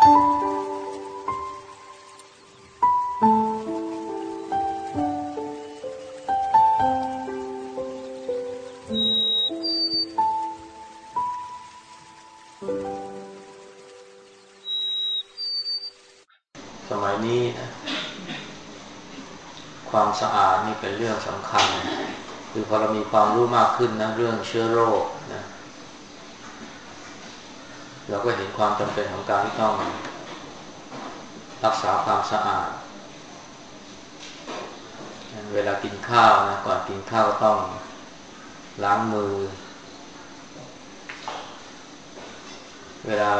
สมัยนี้ความสะอาดนี่เป็นเรื่องสำคัญ คือพอเรามีความรู้มากขึ้นนะ เรื่องเชื้อโรคนะ เราก็เห็นความจำเป็นของการที่ต้องรักษาความสะอาด เวลากินข้าวนะก่อนกินข้าวก็ต้องล้างมือ เวลา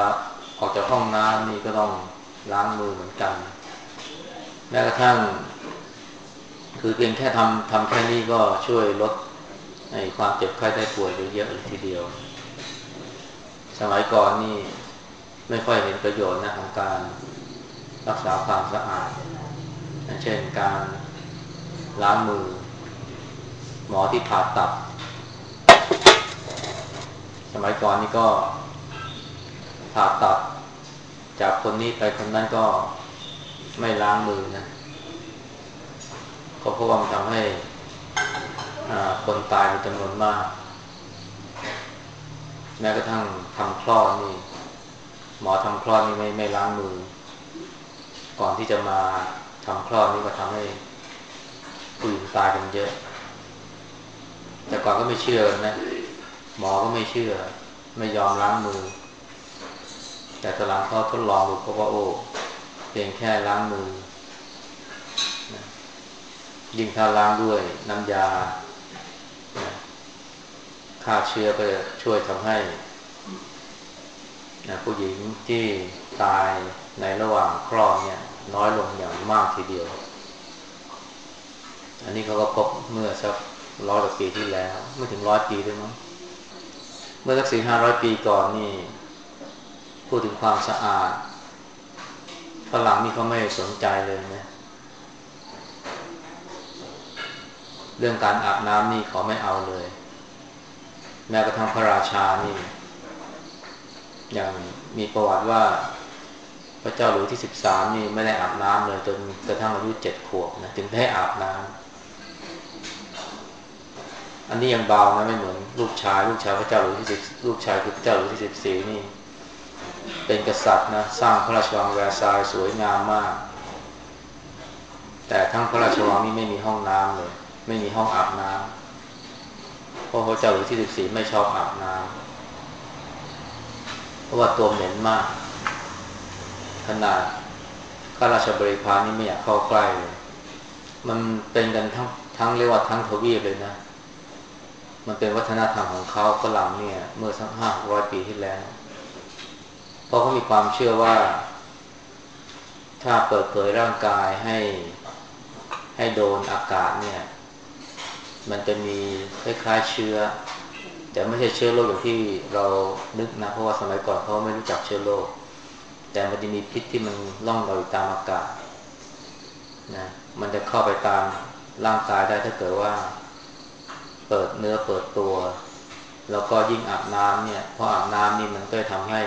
ออกจากห้องน้ำนี่ก็ต้องล้างมือเหมือนกัน แม้กระทั่ง คือเพียงแค่ทำทำแค่นี้ก็ช่วยลดในความเจ็บไข้ได้ป่วยเยอะเลยทีเดียว สมัยก่อนนี่ไม่ค่อยเห็นประโยชน์นะของการรักษาความสะอาด เช่นการล้างมือ หมอที่ผ่าตัด สมัยก่อนนี่ก็ผ่าตัด จากคนนี้ไปคนนั้นก็ไม่ล้างมือนะก็เพราะว่ามันทำให้คนตายเป็นจำนวนมาก แม้กระทั่งทำคลอดนี่ หมอทำคลอดนี่ไม่ไม่ล้างมือ ก่อนที่จะมาทำคลอดนี่ก็ทำให้ผู้หญิงตายกันเยอะ แต่ก่อนก็ไม่เชื่อนะ หมอก็ไม่เชื่อ ไม่ยอมล้างมือ แต่ตอนหลังเขาทดลองดูเขาว่าโอ้เพียงแค่ล้างมือ ยิ่งถ้าล้างด้วยน้ำยา ฆ่าเชื้อก็จะช่วยทำให้ผู้หญิงที่ตายในระหว่างคลอดเนี่ย น้อยลงอย่างมากทีเดียว อันนี้เขาก็พบเมื่อสักร้อยกว่าปีที่แล้ว ไม่ถึงร้อยปีด้วยมั้งเมื่อสักสี่ห้าร้อยปีก่อนนี่พูดถึงความสะอาดฝรั่งนี่เขาไม่สนใจเลยนะเรื่องการอาบน้ำนี่เขาไม่เอาเลย แม้กระทั่งพระราชานี่อย่างมีประวัติว่าพระเจ้าหลุยที่สิบสามนี่ไม่ได้อาบน้ำเลยจนกระทั่งอายุเจ็ดขวบนะถึงได้อาบน้ำอันนี้ยังเบานะไม่เหมือนลูกชาย ลูกชายพระเจ้าหลุยที่สิบลูกชายคือพระเจ้าหลุยที่สิบสี่นี่ เป็นกษัตริย์นะสร้างพระราชวังแวร์ซายสวยงามมาก แต่ทั้งพระราชวังนี่ไม่มีห้องน้ำเลย ไม่มีห้องอาบน้ำเพราะพระเจ้าหลุยที่สิบสี่ไม่ชอบอาบน้ำเพราะว่าตัวเหม็นมาก ขนาดข้าราชบริพารนี่ไม่อยากเข้าใกล้เลยมันเป็นกันทั้งทั้งเรียกว่าทั้งทวีปเลยนะ มันเป็นวัฒนธรรมของเขาฝรั่งเนี่ย เมื่อสักห้าร้อยปีที่แล้ว เพราะเขามีความเชื่อว่า ถ้าเปิดเผยร่างกายให้ให้โดนอากาศเนี่ย มันจะมีคล้ายๆเชื้อ แต่ไม่ใช่เชื้อโรคอย่างที่เรานึกนะ เพราะว่าสมัยก่อนเขาไม่รู้จักเชื้อโรค แต่มันจะมีพิษที่มันล่องลอยตามอากาศนะ มันจะเข้าไปตามร่างกายได้ถ้าเกิดว่า เปิดเนื้อเปิดตัว แล้วก็ยิ่งอาบน้ำเนี่ย เพราะอาบน้ำนี่มันก็ทำให้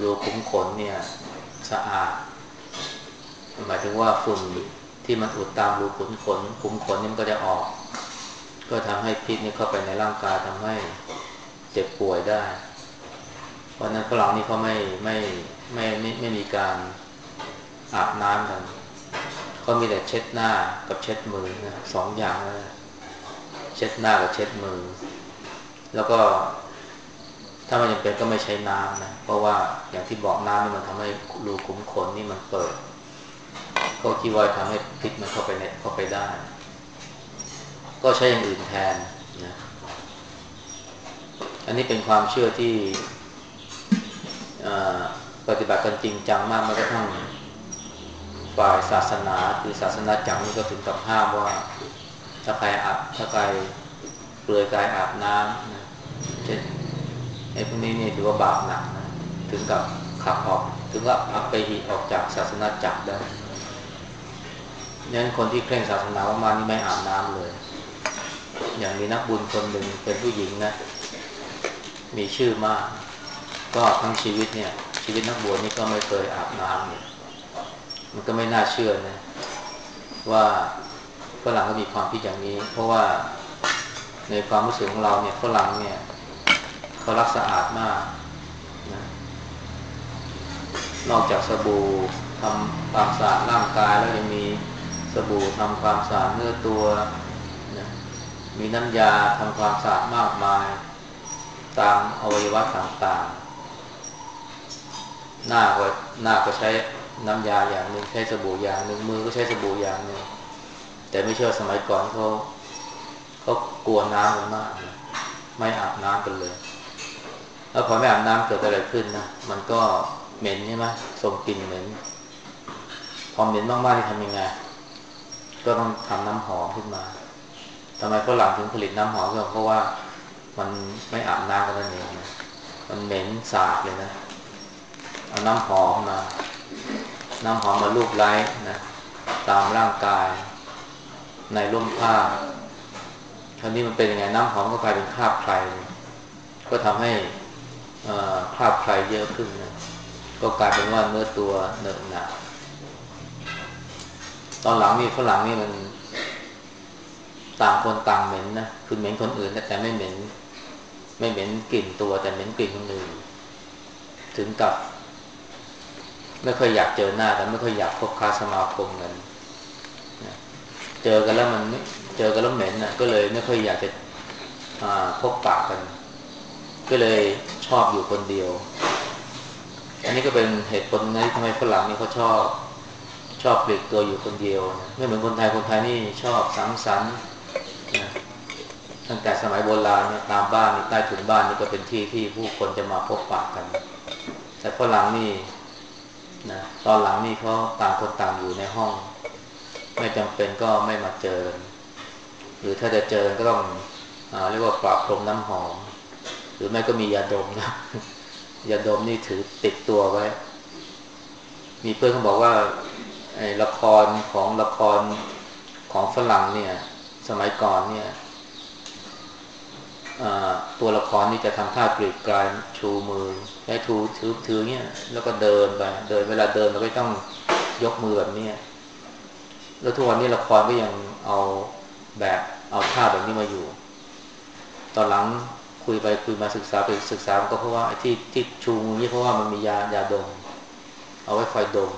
รูขุมขนเนี่ยสะอาด หมายถึงว่าฝุ่นที่มันอุดตามรูขุมขนขุมขนนี่มันก็จะออก ก็ทำให้พิษนี่เข้าไปในร่างกายทำให้เจ็บป่วยได้เพราะนั้นฝรั่งนี่เขาไม่ไม่ไม่ไม่ไม่มีการอาบน้ำกันเขามีแต่เช็ดหน้ากับเช็ดมือนะสองอย่างนะเช็ดหน้ากับเช็ดมือ แล้วก็ถ้ามันยังเป็นก็ไม่ใช้น้ำนะเพราะว่าอย่างที่บอกน้ำนี่มันทำให้รูขุมขนนี่มันเปิดเขาคิดว่าทำให้พิษมันเข้าไปในเข้าไปได้ ก็ใช้อย่างอื่นแทนนะอันนี้เป็นความเชื่อที่ปฏิบัติกันจริงจังมากแม้กระทั่งฝ่ายศาสนาคือศาสนาจังนี่ก็ถึงกับห้ามว่า ถ้าใครอาบถ้าใครเปลือยกายอาบน้ำนะเช่นไอ้พวกนี้นี่ถือว่าบาปหนักนะถึงกับขับออกถึงกับอับไปหีออกจากศาสนาจักรได้ยันคนที่เคร่งศาสนามากๆนี่ไม่อาบน้ำเลย อย่างมีนักบุญคนหนึ่งเป็นผู้หญิงนะ มีชื่อมาก ก็ทั้งชีวิตเนี่ย ชีวิตนักบวชนี่ก็ไม่เคยอาบน้ำเนี่ยมันก็ไม่น่าเชื่อนะ ว่าฝรั่งก็มีความคิดอย่างนี้ เพราะว่าในความรู้สึกของเราเนี่ยฝรั่งเนี่ยเขารักสะอาดมากนะนอกจากสบู่ทำความสะอาดร่างกายแล้วยังมีสบู่ทำความสะอาดเนื้อตัว มีน้ำยาทำความสะอาดมากมาย ตามอวัยวะต่างๆ หน้าก็หน้าก็ใช้น้ำยาอย่างหนึ่งใช้สบู่อย่างหนึ่งมือก็ใช้สบู่อย่างหนึ่งแต่ไม่เชื่อสมัยก่อนเขาเขากลัวน้ำกันมากนะไม่อาบน้ำกันเลย แล้วพอไม่อาบน้ำเกิดอะไรขึ้นนะมันก็เหม็นใช่ไหมส่งกลิ่นเหม็นพอเหม็นมากๆที่ทำยังไง ก็ต้องทำน้ำหอมขึ้นมา ทำไมฝรั่งถึงผลิตน้ำหอมก็เพราะว่ามันไม่อาบน้ำกันนั่นเองนะมันเหม็นสาบเลยนะเอาน้ำหอมมา น้ำหอมมาลูบไล้นะตามร่างกาย ในร่มผ้าคราวนี้มันเป็นยังไงน้ำหอมก็กลายเป็นคราบใคร ก็ทำให้คราบใครเยอะขึ้นนะก็กลายเป็นว่าเนื้อตัวเหนอะหนาตอนหลังนี่ฝรั่งนี่มัน ต่างคนต่างเหม็นนะคือเหม็นคนอื่นแต่ไม่เหม็น ไม่เหม็นกลิ่นตัว แต่เหม็นกลิ่นคนอื่น ถึงกับ ไม่ค่อยอยากเจอหน้าแต่ไม่ค่อยอยากพบค้าสมาคมกันเจอกันแล้วมันเจอกันแล้วเหม็นนะก็เลยไม่ค่อยอยากจะพบปากกัน ก็เลยชอบอยู่คนเดียว อันนี้ก็เป็นเหตุผลนะทำไมฝรั่งนี่เขาชอบชอบปลีกตัวอยู่คนเดียว ไม่เหมือนคนไทยคนไทยนี่ชอบสังสรรค์ ตั้งแต่สมัยโบราณเนี่ยตามบ้านใต้ถุนบ้านนี่ก็เป็นที่ที่ผู้คนจะมาพบปะกัน แต่ฝรั่งนี่นะตอนหลังนี่เขาต่างคนต่างอยู่ในห้อง ไม่จำเป็นก็ไม่มาเจอ หรือถ้าจะเจอก็ต้องอเรียกว่าปราบพรมน้ำหอม หรือไม่ก็มียาดมนะยาดมนี่ถือติดตัวไว้ มีเพื่อนเขาบอกว่าไอ้ละครของละครของฝรั่งเนี่ย สมัยก่อนเนี่ยตัวละครนี่จะทำท่ากรีดกลายชูมือใช้ทูถือถือเนี่ยแล้วก็เดินไปเดินเวลาเดินเราก็ต้องยกมือแบบนี้แล้วทุกวันนี้ละครก็ยังเอาแบบเอาท่าแบบนี้มาอยู่ ตอนหลังคุยไปคุยมาศึกษาไปศึกษาก็เพราะว่าที่ที่ชูมือนี่เพราะว่ามันมียายาดม เอาไว้คอยดม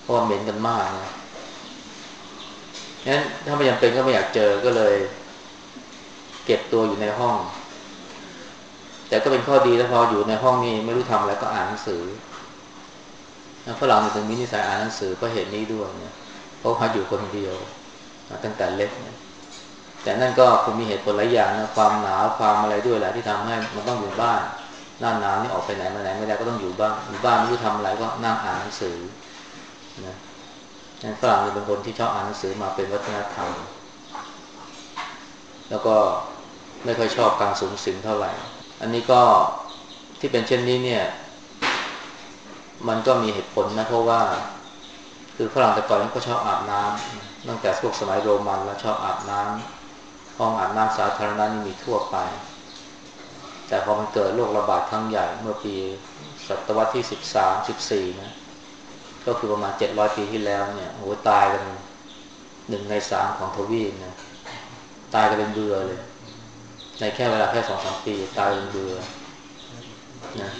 เพราะว่าเหม็นกันมากนะ งั้นถ้าไม่จำเป็นก็ไม่อยากเจอก็เลย เก็บตัวอยู่ในห้อง แต่ก็เป็นข้อดีแล้วพออยู่ในห้องนี้ไม่รู้ทำอะไรก็อ่านหนังสือฝรั่งถึงมีนิสัยอ่านหนังสือก็เห็นนี้ด้วยเนี่ยเพราะเขาอยู่คนเดียวตั้งแต่เล็กเนี่ยแต่นั่นก็คงมีเหตุผลหลายอย่างนะความหนาวความอะไรด้วยแหละที่ทำให้มันต้องอยู่บ้านหน้าหนาวนี่ออกไปไหนมาไหนไม่ได้ก็ต้องอยู่บ้านอยู่บ้านไม่รู้ทำอะไรก็นั่งอ่านหนังสือนะ ฝรั่งเป็นคนที่ชอบอ่านหนังสือมาเป็นวัฒนธรรม แล้วก็ไม่ค่อยชอบการสูงสิงเท่าไหร่ อันนี้ก็ที่เป็นเช่นนี้เนี่ย มันก็มีเหตุผลนะเพราะว่า คือฝรั่งแต่ก่อนก็ชอบอาบน้ำตั้งแต่พวกสมัยโรมันแล้วชอบอาบน้ำห้องอาบน้ำสาธารณะนี่มีทั่วไป แต่พอมันเกิดโรคระบาดครั้งใหญ่เมื่อปีศตวรรษที่สิบสามสิบสี่นะ ก็คือประมาณเจ็ดร้อยปีที่แล้วเนี่ยโอ้ตายกันหนึ่งในสามของทวีปนะตายกันเป็นเบื่อเลย ในแค่เวลาแค่สองสามปีตายเป็นเบื่อนะ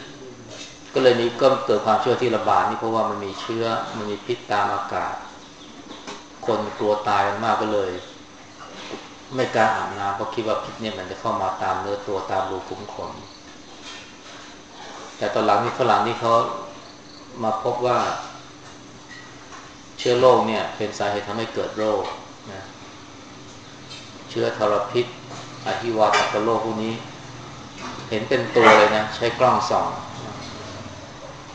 ก็เลยนี้ก็เกิดความเชื่อที่ระบาดนี่เพราะว่ามันมีเชื้อมันมีพิษตามอากาศ คนกลัวตายกันมากก็เลย ไม่กล้าอาบน้ำเพราะคิดว่าพิษเนี่ยมันจะเข้ามาตามเนื้อตัวตามรูขุมขนแต่ตอนหลังนี่ฝรั่งนี่เขามาพบว่า เชื้อโรคเนี่ยเป็นสาเหตุทำให้เกิดโรคนะเชื้อทรพิษอหิวาตกโรคพวกนี้ เห็นเป็นตัวเลยนะ ใช้กล้องส่อง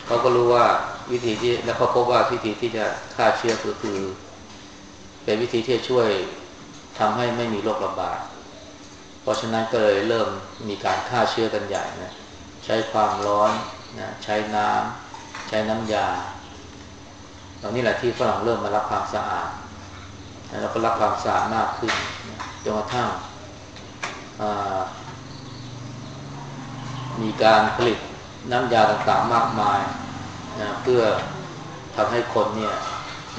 เขาก็รู้ว่าวิธีที่แล้วเขาพบว่าวิธีที่จะฆ่าเชื้อก็คือ เป็นวิธีที่จะช่วยทำให้ไม่มีโรคระบาด เพราะฉะนั้นก็เลยเริ่มมีการฆ่าเชื้อกันใหญ่นะ ใช้ความร้อนนะ ใช้น้ำใช้น้ำยา ตอนนี้แหละที่ฝรั่งเริ่มมารับความสะอาดแล้วก็รับความสะอาดมากขึ้นจนกระทั่งมีการผลิตน้ำยาต่างๆมากมายนะเพื่อทำให้คนเนี่ย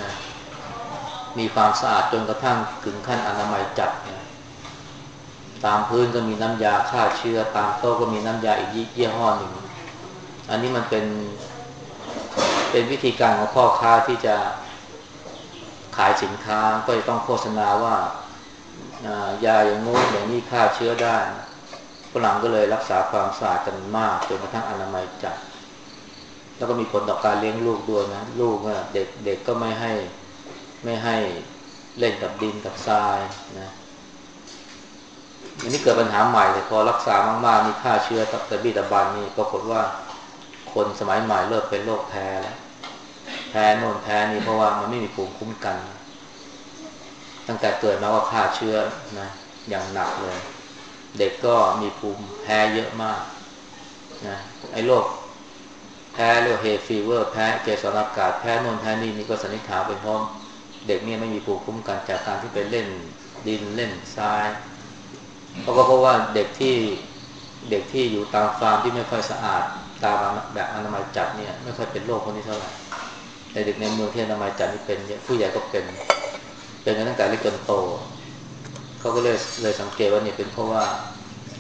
นะมีความสะอาดจนกระทั่งถึงขั้นอนามัยจัดนะตามพื้นก็มีน้ำยาฆ่าเชื้อ ตามโต๊ะก็มีน้ำยาอีกยี่ห้อหนึ่ง อันนี้มันเป็น เป็นวิธีการของพ่อค้าที่จะขายสินค้าก็จะต้องโฆษณาว่ายาอย่างงู้นอย่างนี้ฆ่าเชื้อได้ฝรั่งก็เลยรักษาความสะอาดกันมากจนกระทั่งอนามัยจัดแล้วก็มีผลต่อการเลี้ยงลูกด้วยนะ ลูกเนี่ยเด็กเด็กก็ไม่ให้ไม่ให้เล่นกับดินกับทรายนะอันนี้เกิดปัญหาใหม่เลยพอรักษามากๆมีฆ่าเชื้อตับตะบีตะบันนี่ปรากฏว่า คนสมัยใหม่เริ่มเป็นโรคแพ้แล้วแพ้โน่นแพ้นี่เพราะว่ามันไม่มีภูมิคุ้มกัน ตั้งแต่เกิดมาว่าฆ่าเชื้อนะอย่างหนักเลย เด็กก็มีภูมิแพ้เยอะมากนะไอ้โรคแพ้เรียก hay fever แพ้เกสรอากาศแพ้โน่นแพ้นี่นี่ก็สันนิษฐานเป็นเพราะเด็กเนี่ยไม่มีภูมิคุ้มกันจากการที่ไปเล่นดินเล่นทรายเพราะก็เพราะว่าเด็กที่เด็กที่อยู่ตามฟาร์มที่ไม่ค่อยสะอาด ตาแบบอนามัยจัดเนี่ยไม่ค่อยเป็นโรคพวกนี้เท่าไหร่แต่เด็กในเมืองที่อนามัยจัดนี่เป็นผู้ใหญ่ก็เป็น เป็นกันตั้งแต่เล็กจนโตเขาก็เลยเลยสังเกตว่านี่เป็นเพราะว่า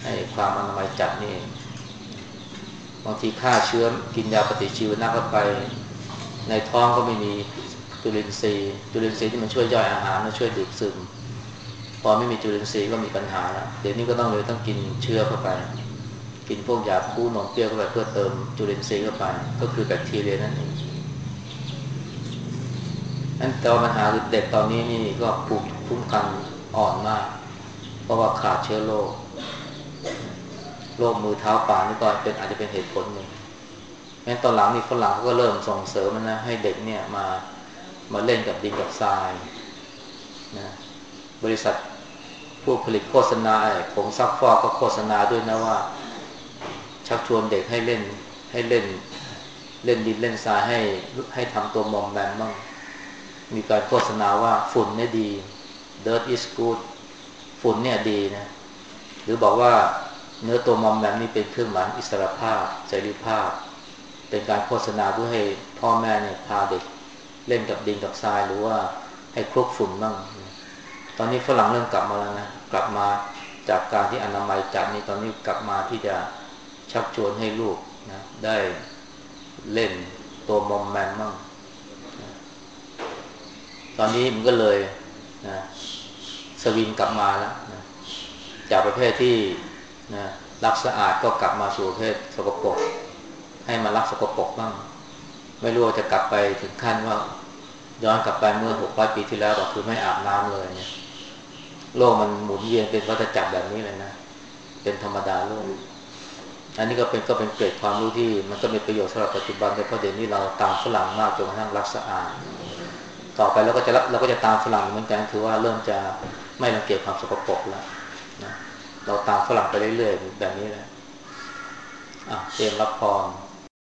ไอ้ความอนามัยจัดนี่บางทีฆ่าเชื้อกินยาปฏิชีวนะเข้าไป ในท้องก็ไม่มีจุลินทรีย์จุลินทรีย์ที่มันช่วยย่อยอาหารมันช่วยดูดซึมพอไม่มีจุลินทรีย์ก็มีปัญหาแล้วเดี๋ยวนี้ก็ต้องเลยต้องกินเชื้อเข้าไป กินพวกยาคูนมเปรี้ยวเข้าไปเพื่อเติมจุลินทรีย์เข้าไป ก็คือแบคทีเรียนั่นเองนั่นแต่ปัญหาคือเด็กตอนนี้นี่ก็ภูมิคุ้มกันอ่อนมาก เพราะว่าขาดเชื้อโรคโรคมือเท้าปากนี่ก็เป็นอาจจะเป็นเหตุผลหนึ่งงั้นตอนหลังนี่ฝรั่งเขาก็เริ่มส่งเสริมนะให้เด็กเนี่ยมามาเล่นกับดินกับทรายนะบริษัทผู้ผลิตโฆษณาไอ้ผงซักฟอกก็โฆษณาด้วยนะว่า ชักชวนเด็กให้เล่นให้เล่น เล่นดินเล่นทรายให้ให้ทำตัวมอมแมมบ้างมีการโฆษณาว่าฝุ่นเนี่ยดี dirt is good ฝุ่นเนี่ยดีนะ หรือบอกว่าเนื้อตัวมอมแมมนี่เป็นเครื่องหมายอิสรภาพเสรีภาพ เป็นการโฆษณาเพื่อให้พ่อแม่เนี่ยพาเด็กเล่นกับดินกับทรายหรือว่าให้คลุกฝุ่นบ้าง ตอนนี้ฝรั่งเริ่มกลับมาแล้วนะ กลับมาจากการที่อนามัยจัดนี่ตอนนี้กลับมาที่จะ ชักชวนให้ลูกนะได้เล่นตัวมอมแมมบ้างตอนนี้มันก็เลยนะสวิงกลับมาแล้วนะจากประเภทที่นะรักสะอาดก็กลับมาสู่ประเภทสกปรกให้มารักสกปรกบ้าง ไม่รู้จะกลับไปถึงขั้นว่า ย้อนกลับไปเมื่อหกร้อยปีที่แล้วก็คือไม่อาบน้ำเลยเนี่ยโลกมันหมุนเวียนเป็นวัฏจักรแบบนี้เลยนะ เป็นธรรมดาโลก อันนี้ก็เป็นก็เป็นเกร็ดความรู้ที่มันก็มีประโยชน์สำหรับปัจจุบันในเพราะเดี๋ยวนี้เราตามฝรั่งมากจนกระทั่งรักสะอาดต่อไปเราก็จะเราก็จะตามฝรั่งเหมือนกันคือว่าเริ่มจะไม่รังเกียจความสกปรกแล้วนะเราตามฝรั่งไปเรื่อยๆแบบนี้แหละอะเตรียมรับพร